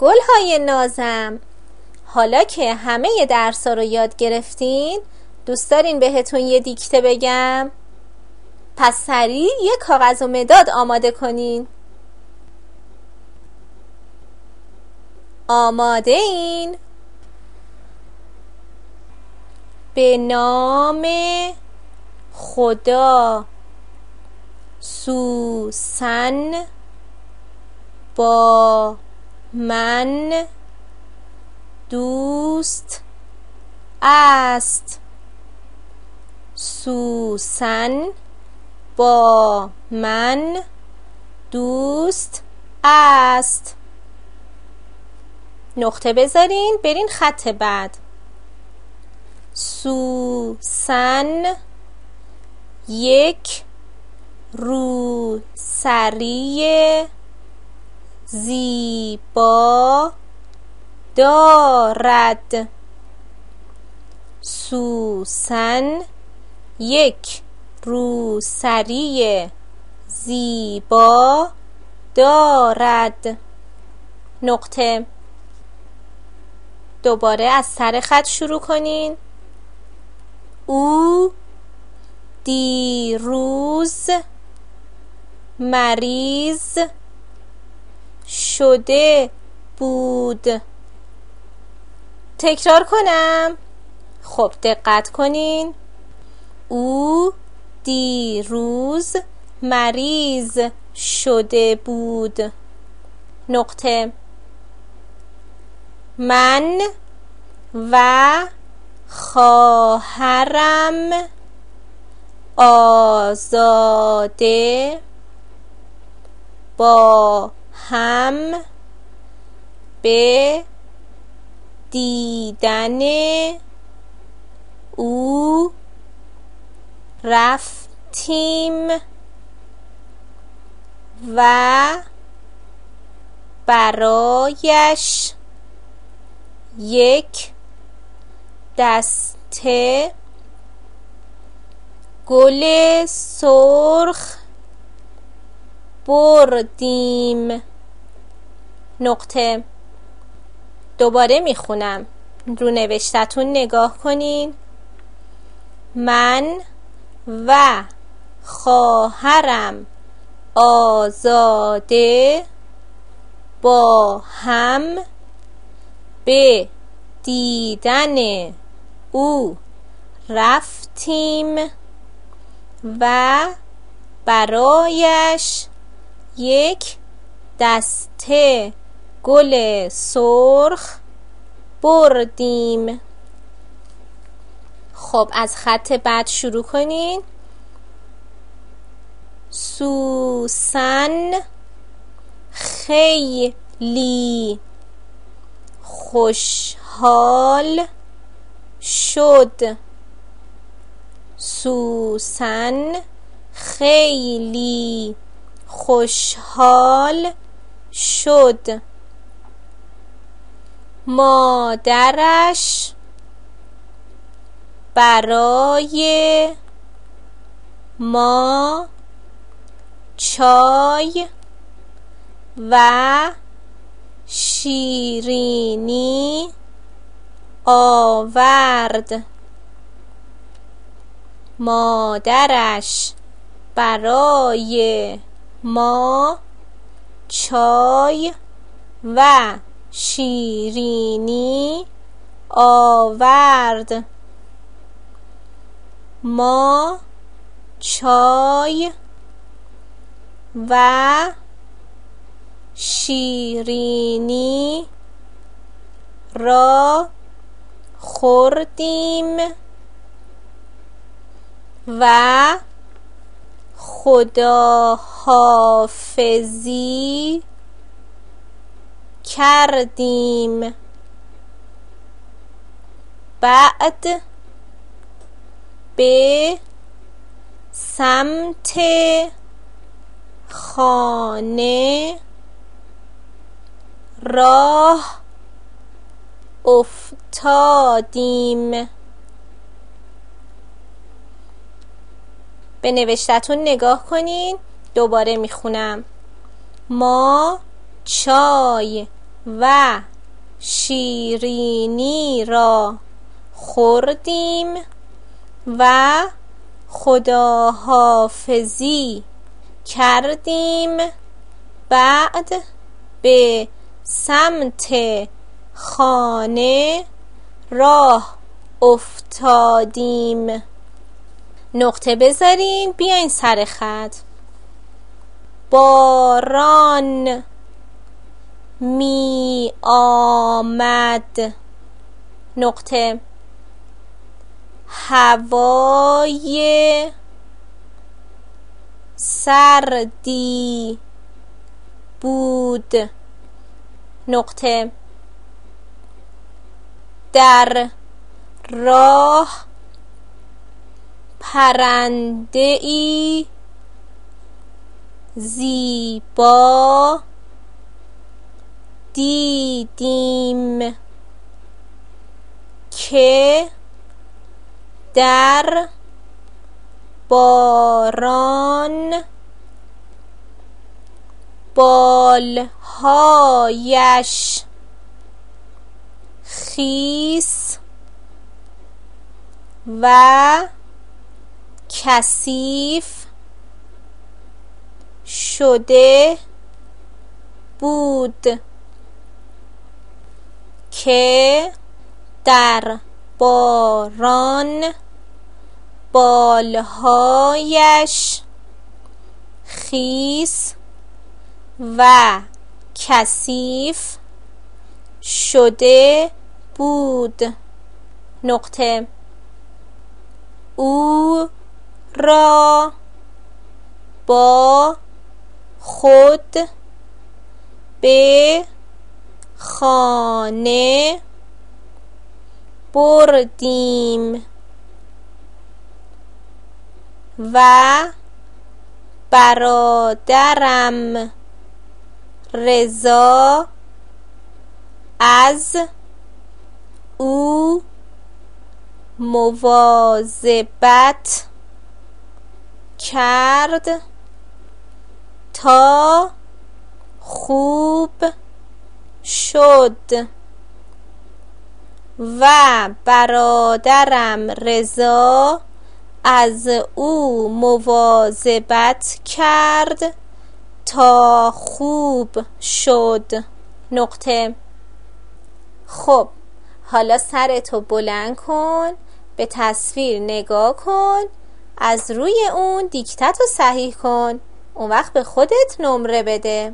گلهای نازم حالا که همه درس رو یاد گرفتین دوست دارین بهتون یه دیکته بگم؟ پس سریع یه کاغذ و مداد آماده کنین آماده این؟ به نام خدا سوسن با من دوست است. سوسن با من دوست است. نقطه بذارین برین خط بعد. سوسن یک روسری زیبا دارد. سوسن یک روسری زیبا دارد. نقطه. دوباره از سر خط شروع کنین. او دیروز مریض شده بود. تکرار کنم. خب دقت کنین. او دیروز مریض شده بود. نقطه. من و خواهرم آزاده با هم به دیدن او رفتیم و برایش یک دسته گل سرخ بردیم. نقطه. دوباره می‌خونم. رو نوشتتون نگاه کنین. من و خواهرم آزاده با هم به دیدن او رفتیم و برایش یک دسته گل سرخ بردیم. خب از خط بعد شروع کنین. سوسن خیلی خوشحال شد. سوسن خیلی خوشحال شد. مادرش برای ما چای و شیرینی آورد. مادرش برای ما چای و شیرینی آورد. ما چای و شیرینی را خوردیم و خداحافظی کردیم. بعد به سمت خانه راه افتادیم. به نوشتتون نگاه کنین دوباره می‌خونم. ما چای و شیرینی را خوردیم و خداحافظی کردیم. بعد به سمت خانه راه افتادیم. نقطه بذارین بیاین سر خط. باران می آمد. نقطه. هوای سردی بود. نقطه. در راه پرنده ای زیبا دیدیم که در باران بالهایش خیس و کثیف شده بود. که در باران بالهایش خیس و کثیف شده بود. نقطه. او را با خود به خانه بردیم و برادرم رضا از او مواظبت کرد تا خوب شد. و برادرم رضا از او مواظبت کرد تا خوب شد. نقطه. خب حالا سرتو بلند کن به تصویر نگاه کن از روی اون دیکتت رو صحیح کن. اون وقت به خودت نمره بده.